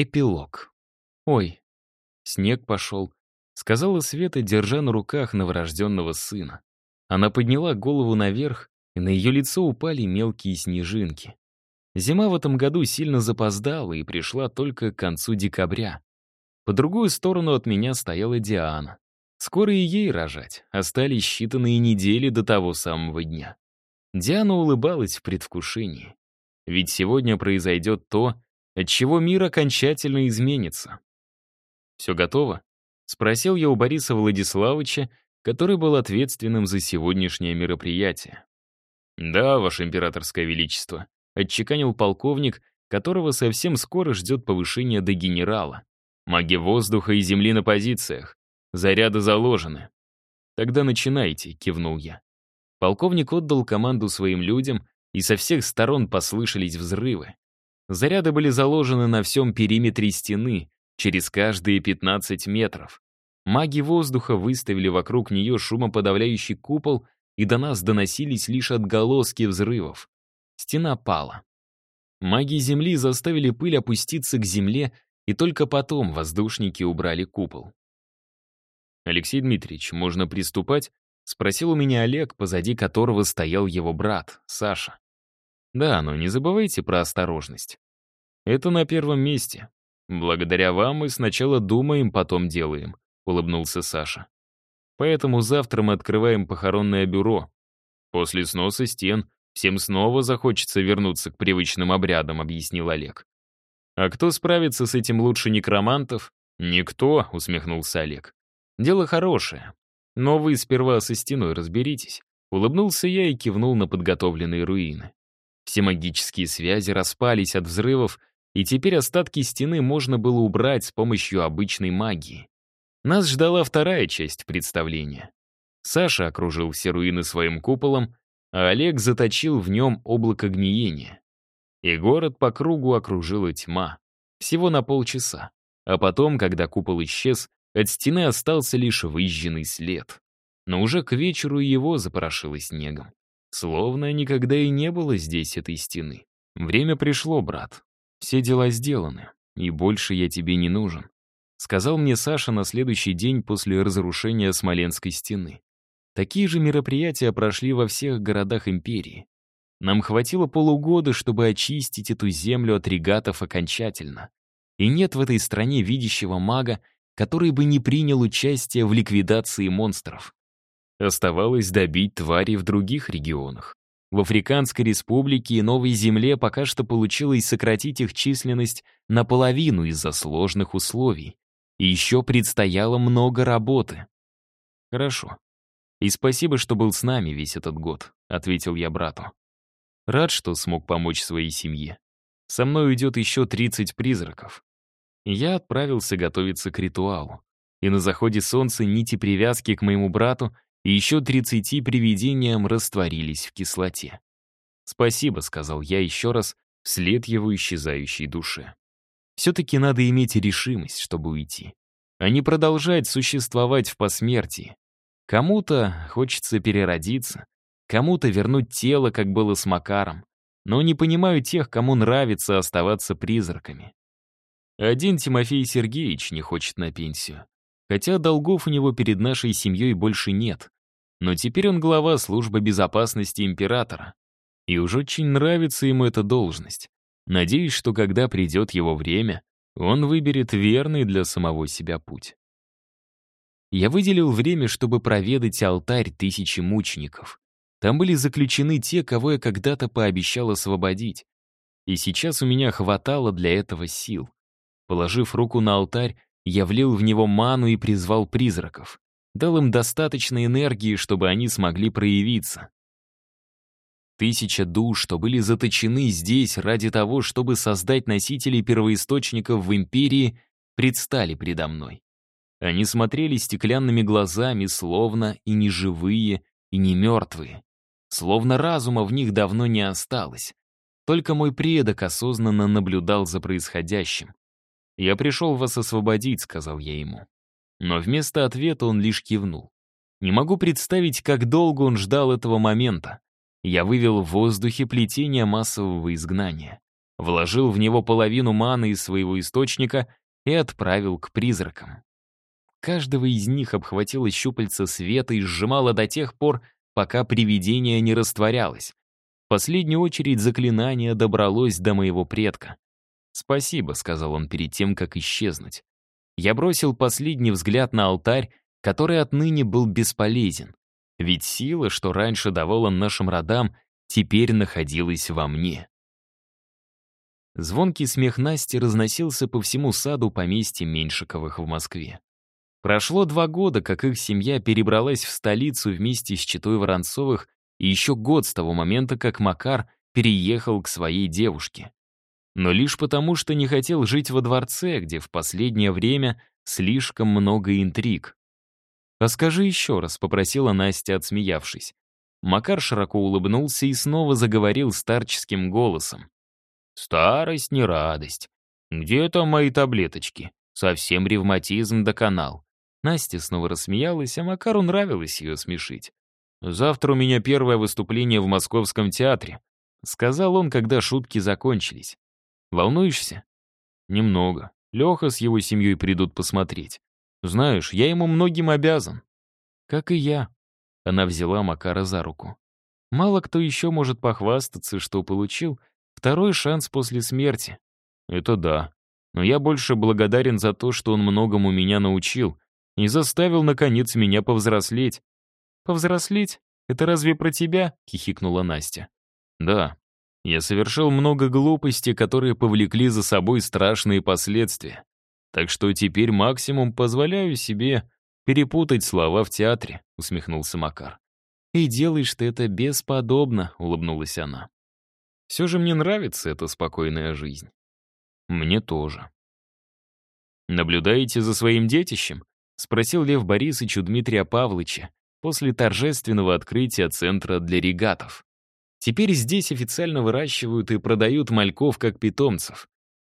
Эпилог. «Ой, снег пошел», — сказала Света, держа на руках новорожденного сына. Она подняла голову наверх, и на ее лицо упали мелкие снежинки. Зима в этом году сильно запоздала и пришла только к концу декабря. По другую сторону от меня стояла Диана. Скоро и ей рожать, остались считанные недели до того самого дня. Диана улыбалась в предвкушении. Ведь сегодня произойдет то, от чего мир окончательно изменится. «Все готово?» — спросил я у Бориса Владиславовича, который был ответственным за сегодняшнее мероприятие. «Да, Ваше Императорское Величество», — отчеканил полковник, которого совсем скоро ждет повышение до генерала. «Маги воздуха и земли на позициях. Заряды заложены». «Тогда начинайте», — кивнул я. Полковник отдал команду своим людям, и со всех сторон послышались взрывы. Заряды были заложены на всем периметре стены, через каждые 15 метров. Маги воздуха выставили вокруг нее шумоподавляющий купол, и до нас доносились лишь отголоски взрывов. Стена пала. Маги Земли заставили пыль опуститься к земле, и только потом воздушники убрали купол. «Алексей Дмитриевич, можно приступать?» — спросил у меня Олег, позади которого стоял его брат, Саша. «Да, но не забывайте про осторожность. Это на первом месте. Благодаря вам мы сначала думаем, потом делаем», — улыбнулся Саша. «Поэтому завтра мы открываем похоронное бюро. После сноса стен всем снова захочется вернуться к привычным обрядам», — объяснил Олег. «А кто справится с этим лучше некромантов?» «Никто», — усмехнулся Олег. «Дело хорошее. Но вы сперва со стеной разберитесь». Улыбнулся я и кивнул на подготовленные руины. Все магические связи распались от взрывов, и теперь остатки стены можно было убрать с помощью обычной магии. Нас ждала вторая часть представления. Саша окружил все руины своим куполом, а Олег заточил в нем облако гниения. И город по кругу окружила тьма. Всего на полчаса. А потом, когда купол исчез, от стены остался лишь выжженный след. Но уже к вечеру его запорошило снегом. Словно никогда и не было здесь этой стены. Время пришло, брат. Все дела сделаны, и больше я тебе не нужен», сказал мне Саша на следующий день после разрушения Смоленской стены. Такие же мероприятия прошли во всех городах империи. Нам хватило полугода, чтобы очистить эту землю от регатов окончательно. И нет в этой стране видящего мага, который бы не принял участие в ликвидации монстров. Оставалось добить твари в других регионах. В Африканской республике и Новой Земле пока что получилось сократить их численность наполовину из-за сложных условий. И еще предстояло много работы. «Хорошо. И спасибо, что был с нами весь этот год», — ответил я брату. Рад, что смог помочь своей семье. Со мной уйдет еще 30 призраков. я отправился готовиться к ритуалу. И на заходе солнца нити привязки к моему брату и еще 30 привидениям растворились в кислоте. «Спасибо», — сказал я еще раз, вслед его исчезающей душе. Все-таки надо иметь решимость, чтобы уйти, а не продолжать существовать в посмертии. Кому-то хочется переродиться, кому-то вернуть тело, как было с Макаром, но не понимаю тех, кому нравится оставаться призраками. Один Тимофей Сергеевич не хочет на пенсию. Хотя долгов у него перед нашей семьей больше нет. Но теперь он глава службы безопасности императора. И уж очень нравится ему эта должность. Надеюсь, что когда придет его время, он выберет верный для самого себя путь. Я выделил время, чтобы проведать алтарь тысячи мучеников. Там были заключены те, кого я когда-то пообещал освободить. И сейчас у меня хватало для этого сил. Положив руку на алтарь, я влил в него ману и призвал призраков. Дал им достаточно энергии, чтобы они смогли проявиться. Тысяча душ, что были заточены здесь ради того, чтобы создать носителей первоисточников в Империи, предстали предо мной. Они смотрели стеклянными глазами, словно и не живые, и не мертвые. Словно разума в них давно не осталось. Только мой предок осознанно наблюдал за происходящим. «Я пришел вас освободить», — сказал я ему. Но вместо ответа он лишь кивнул. Не могу представить, как долго он ждал этого момента. Я вывел в воздухе плетение массового изгнания. вложил в него половину маны из своего источника и отправил к призракам. Каждого из них обхватило щупальца света и сжимало до тех пор, пока привидение не растворялось. В последнюю очередь заклинание добралось до моего предка. «Спасибо», — сказал он перед тем, как исчезнуть. Я бросил последний взгляд на алтарь, который отныне был бесполезен. Ведь сила, что раньше давала нашим родам, теперь находилась во мне. Звонкий смех Насти разносился по всему саду поместья Меньшиковых в Москве. Прошло два года, как их семья перебралась в столицу вместе с Читой Воронцовых, и еще год с того момента, как Макар переехал к своей девушке. Но лишь потому, что не хотел жить во дворце, где в последнее время слишком много интриг. «А скажи еще раз», — попросила Настя, отсмеявшись. Макар широко улыбнулся и снова заговорил старческим голосом. «Старость не радость. Где там мои таблеточки? Совсем ревматизм доконал». Настя снова рассмеялась, а Макару нравилось ее смешить. «Завтра у меня первое выступление в Московском театре», — сказал он, когда шутки закончились. «Волнуешься?» «Немного. Леха с его семьей придут посмотреть. Знаешь, я ему многим обязан. Как и я. Она взяла Макара за руку. Мало кто еще может похвастаться, что получил второй шанс после смерти. Это да. Но я больше благодарен за то, что он многому меня научил и заставил, наконец, меня повзрослеть. «Повзрослеть? Это разве про тебя?» — хихикнула Настя. «Да. Я совершил много глупостей, которые повлекли за собой страшные последствия. Так что теперь максимум позволяю себе перепутать слова в театре», — усмехнулся Макар. «И делаешь ты это бесподобно», — улыбнулась она. «Все же мне нравится эта спокойная жизнь». «Мне тоже». «Наблюдаете за своим детищем?» — спросил Лев Борисович у Дмитрия Павловича после торжественного открытия центра для регатов. Теперь здесь официально выращивают и продают мальков как питомцев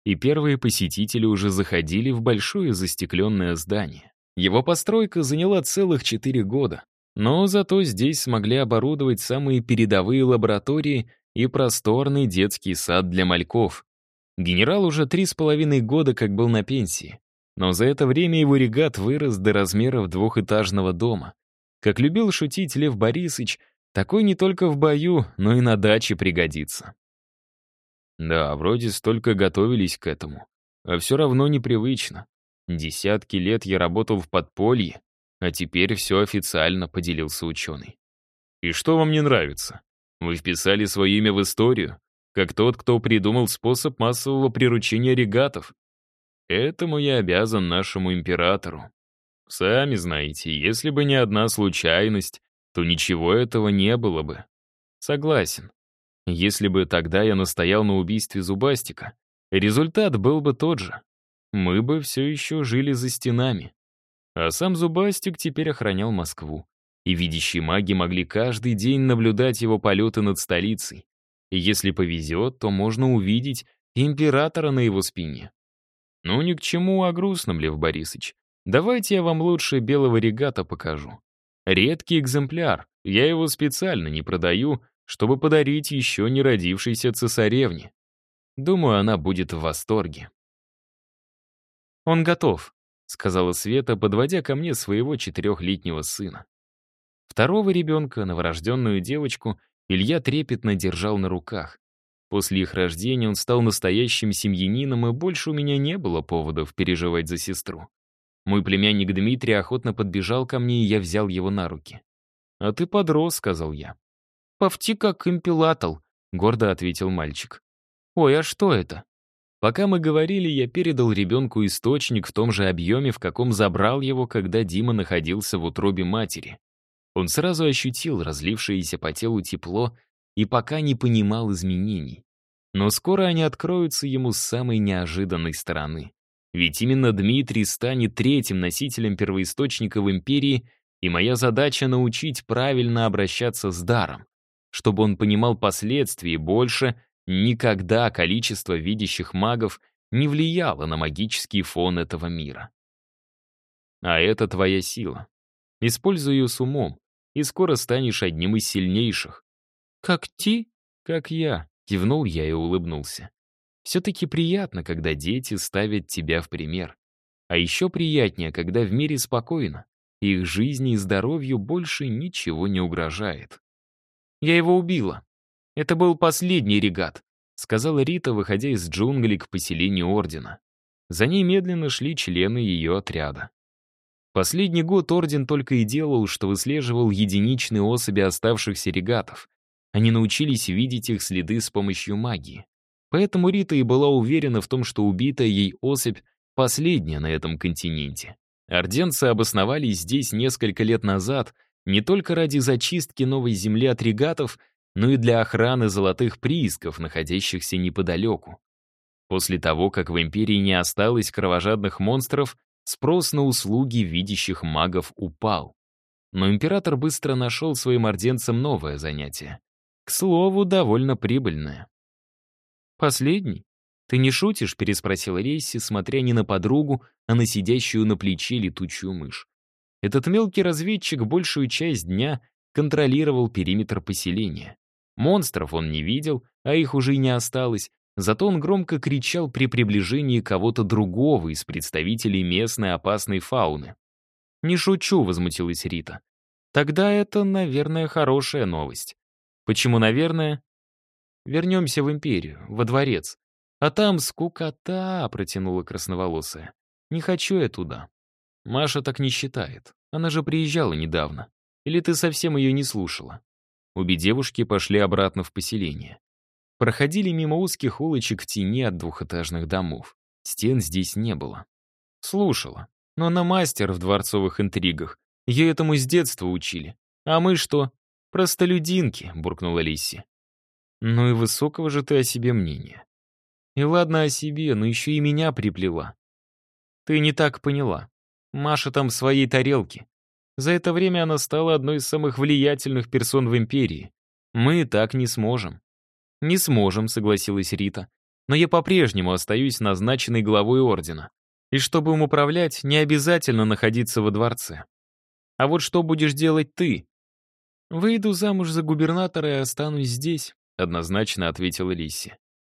и первые посетители уже заходили в большое застекленное здание. Его постройка заняла целых четыре года, но зато здесь смогли оборудовать самые передовые лаборатории и просторный детский сад для мальков. Генерал уже три с половиной года как был на пенсии, но за это время его регат вырос до размеров двухэтажного дома. Как любил шутить Лев Борисович, такой не только в бою, но и на даче пригодится. Да, вроде столько готовились к этому. А все равно непривычно. Десятки лет я работал в подполье, а теперь все официально, поделился ученый. И что вам не нравится? Вы вписали свое имя в историю, как тот, кто придумал способ массового приручения регатов. Этому я обязан нашему императору. Сами знаете, если бы не одна случайность, то ничего этого не было бы. Согласен. Если бы тогда я настоял на убийстве Зубастика, результат был бы тот же. Мы бы все еще жили за стенами. А сам Зубастик теперь охранял Москву. И видящие маги могли каждый день наблюдать его полеты над столицей. И если повезет, то можно увидеть императора на его спине. Ну, ни к чему, а грустном, Лев Борисович. Давайте я вам лучше белого регата покажу. Редкий экземпляр, я его специально не продаю, чтобы подарить еще не родившейся цесаревне. Думаю, она будет в восторге. «Он готов», — сказала Света, подводя ко мне своего четырехлетнего сына. Второго ребенка, новорожденную девочку, Илья трепетно держал на руках. После их рождения он стал настоящим семьянином, и больше у меня не было поводов переживать за сестру. Мой племянник Дмитрий охотно подбежал ко мне, и я взял его на руки. «А ты подрос», — сказал я. «Повти как импелатл», — гордо ответил мальчик. «Ой, а что это?» Пока мы говорили, я передал ребенку источник в том же объеме, в каком забрал его, когда Дима находился в утробе матери. Он сразу ощутил разлившееся по телу тепло и пока не понимал изменений. Но скоро они откроются ему с самой неожиданной стороны. Ведь именно Дмитрий станет третьим носителем первоисточника в империи, и моя задача — научить правильно обращаться с даром чтобы он понимал последствия, и больше никогда количество видящих магов не влияло на магический фон этого мира. А это твоя сила. Используй ее с умом, и скоро станешь одним из сильнейших. «Как ти?» «Как я», — кивнул я и улыбнулся. Все-таки приятно, когда дети ставят тебя в пример. А еще приятнее, когда в мире спокойно, их жизни и здоровью больше ничего не угрожает. «Я его убила. Это был последний регат», сказала Рита, выходя из джунглей к поселению Ордена. За ней медленно шли члены ее отряда. Последний год Орден только и делал, что выслеживал единичные особи оставшихся регатов. Они научились видеть их следы с помощью магии. Поэтому Рита и была уверена в том, что убитая ей особь последняя на этом континенте. Орденцы обосновались здесь несколько лет назад не только ради зачистки новой земли от регатов, но и для охраны золотых приисков, находящихся неподалеку. После того, как в Империи не осталось кровожадных монстров, спрос на услуги видящих магов упал. Но император быстро нашел своим орденцам новое занятие. К слову, довольно прибыльное. «Последний? Ты не шутишь?» — переспросила Рейси, смотря не на подругу, а на сидящую на плече летучую мышь. Этот мелкий разведчик большую часть дня контролировал периметр поселения. Монстров он не видел, а их уже и не осталось, зато он громко кричал при приближении кого-то другого из представителей местной опасной фауны. «Не шучу», — возмутилась Рита. «Тогда это, наверное, хорошая новость». «Почему, наверное?» «Вернемся в Империю, во дворец. А там скукота», — протянула красноволосая. «Не хочу я туда». Маша так не считает. Она же приезжала недавно. Или ты совсем ее не слушала? Обе девушки пошли обратно в поселение. Проходили мимо узких улочек в тени от двухэтажных домов. Стен здесь не было. Слушала. Но она мастер в дворцовых интригах. Ее этому с детства учили. А мы что? Простолюдинки, буркнула Лисси. Ну и высокого же ты о себе мнения. И ладно о себе, но еще и меня приплела. Ты не так поняла. Маша там в своей тарелке. За это время она стала одной из самых влиятельных персон в империи. Мы так не сможем. Не сможем, согласилась Рита. Но я по-прежнему остаюсь назначенной главой ордена. И чтобы им управлять, не обязательно находиться во дворце. А вот что будешь делать ты? Выйду замуж за губернатора и останусь здесь, однозначно ответила Лисси.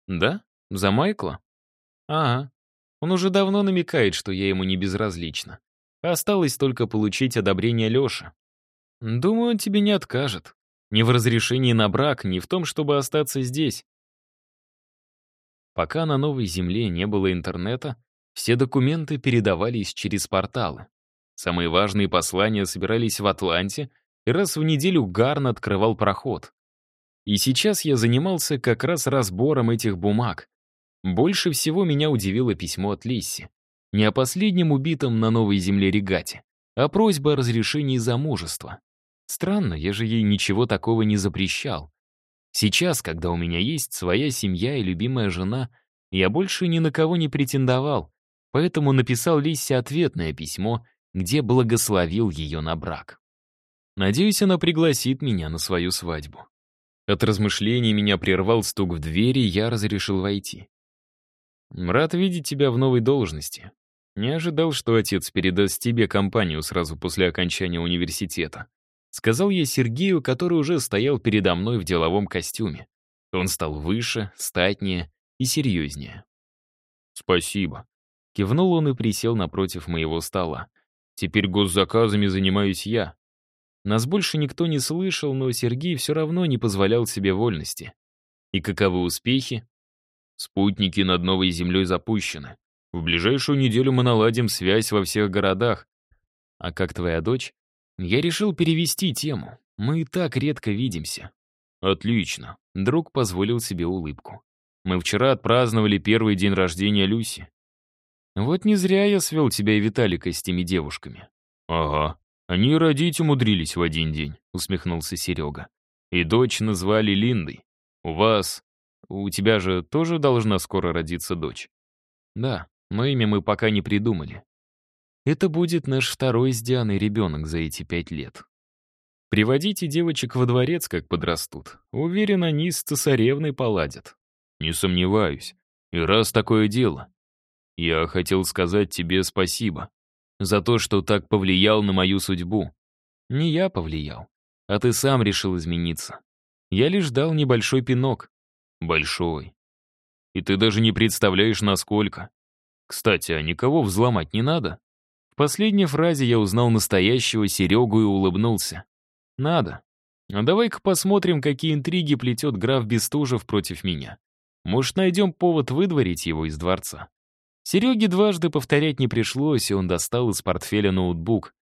Да? За Майкла? Ага. Он уже давно намекает, что я ему не безразлична. Осталось только получить одобрение Лёши. Думаю, он тебе не откажет. Ни в разрешении на брак, ни в том, чтобы остаться здесь. Пока на новой земле не было интернета, все документы передавались через порталы. Самые важные послания собирались в Атланте, и раз в неделю Гарн открывал проход. И сейчас я занимался как раз разбором этих бумаг. Больше всего меня удивило письмо от Лисси. Не о последнем убитом на новой земле регате, а просьба о разрешении замужества. Странно, я же ей ничего такого не запрещал. Сейчас, когда у меня есть своя семья и любимая жена, я больше ни на кого не претендовал, поэтому написал Лисе ответное письмо, где благословил ее на брак. Надеюсь, она пригласит меня на свою свадьбу. От размышлений меня прервал стук в двери, я разрешил войти. «Рад видеть тебя в новой должности. Не ожидал, что отец передаст тебе компанию сразу после окончания университета. Сказал я Сергею, который уже стоял передо мной в деловом костюме. Он стал выше, статнее и серьезнее. «Спасибо». Кивнул он и присел напротив моего стола. «Теперь госзаказами занимаюсь я». Нас больше никто не слышал, но Сергей все равно не позволял себе вольности. И каковы успехи? Спутники над новой землей запущены. В ближайшую неделю мы наладим связь во всех городах. А как твоя дочь? Я решил перевести тему. Мы и так редко видимся. Отлично. Друг позволил себе улыбку. Мы вчера отпраздновали первый день рождения Люси. Вот не зря я свел тебя и Виталика с теми девушками. Ага. Они родить умудрились в один день, усмехнулся Серега. И дочь назвали Линдой. У вас... У тебя же тоже должна скоро родиться дочь. Да, но имя мы пока не придумали. Это будет наш второй с Дианой ребенок за эти пять лет. Приводите девочек во дворец, как подрастут. Уверен, они с цесаревной поладят. Не сомневаюсь. И раз такое дело, я хотел сказать тебе спасибо за то, что так повлиял на мою судьбу. Не я повлиял, а ты сам решил измениться. Я лишь дал небольшой пинок. Большой. И ты даже не представляешь, насколько. Кстати, а никого взломать не надо? В последней фразе я узнал настоящего Серегу и улыбнулся. Надо. А давай-ка посмотрим, какие интриги плетет граф Бестужев против меня. Может, найдем повод выдворить его из дворца. Сереге дважды повторять не пришлось, и он достал из портфеля ноутбук.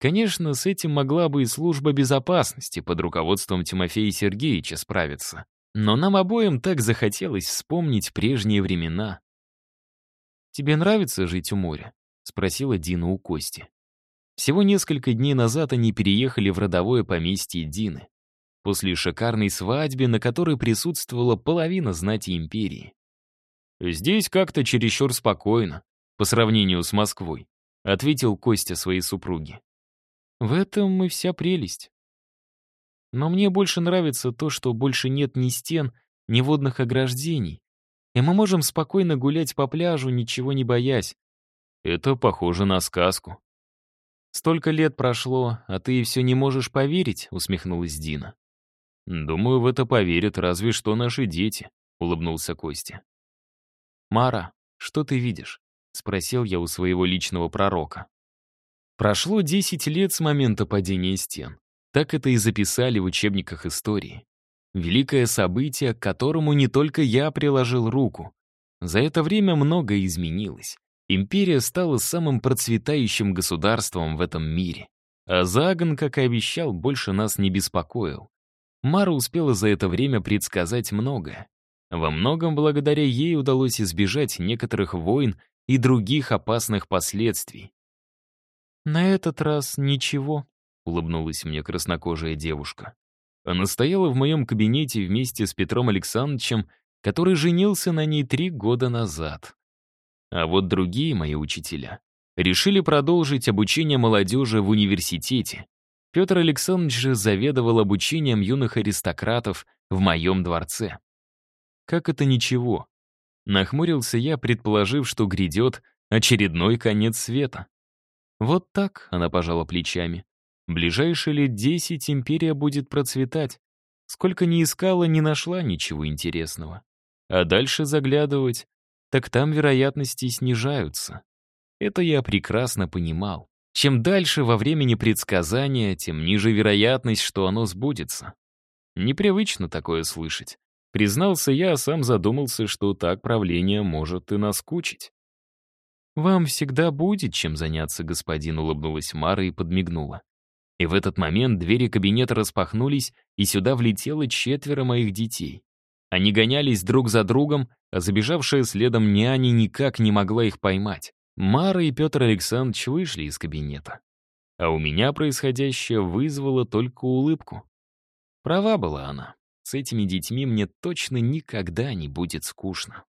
Конечно, с этим могла бы и служба безопасности под руководством Тимофея Сергеевича справиться. Но нам обоим так захотелось вспомнить прежние времена. «Тебе нравится жить у моря?» — спросила Дина у Кости. Всего несколько дней назад они переехали в родовое поместье Дины. После шикарной свадьбы, на которой присутствовала половина знати империи. «Здесь как-то чересчур спокойно, по сравнению с Москвой», ответил Костя своей супруге. «В этом и вся прелесть. Но мне больше нравится то, что больше нет ни стен, ни водных ограждений, и мы можем спокойно гулять по пляжу, ничего не боясь. Это похоже на сказку. «Столько лет прошло, а ты все не можешь поверить?» — усмехнулась Дина. «Думаю, в это поверят разве что наши дети», — улыбнулся Костя. «Мара, что ты видишь?» — спросил я у своего личного пророка. Прошло 10 лет с момента падения стен. Так это и записали в учебниках истории. Великое событие, к которому не только я приложил руку. За это время многое изменилось. Империя стала самым процветающим государством в этом мире. А Загон, как и обещал, больше нас не беспокоил. Мара успела за это время предсказать многое. Во многом благодаря ей удалось избежать некоторых войн и других опасных последствий. «На этот раз ничего», — улыбнулась мне краснокожая девушка. Она стояла в моем кабинете вместе с Петром Александровичем, который женился на ней три года назад. А вот другие мои учителя решили продолжить обучение молодежи в университете. Петр Александрович же заведовал обучением юных аристократов в моем дворце. Как это ничего? Нахмурился я, предположив, что грядет очередной конец света. Вот так она пожала плечами. Ближайшие лет десять империя будет процветать. Сколько ни искала, не нашла ничего интересного. А дальше заглядывать, так там вероятности снижаются. Это я прекрасно понимал. Чем дальше во времени предсказания, тем ниже вероятность, что оно сбудется. Непривычно такое слышать. Признался я, а сам задумался, что так правление может и наскучить. «Вам всегда будет чем заняться, господин», — улыбнулась Мара и подмигнула. И в этот момент двери кабинета распахнулись, и сюда влетело четверо моих детей. Они гонялись друг за другом, а забежавшая следом няня никак не могла их поймать. Мара и Петр Александрович вышли из кабинета. А у меня происходящее вызвало только улыбку. Права была она. С этими детьми мне точно никогда не будет скучно.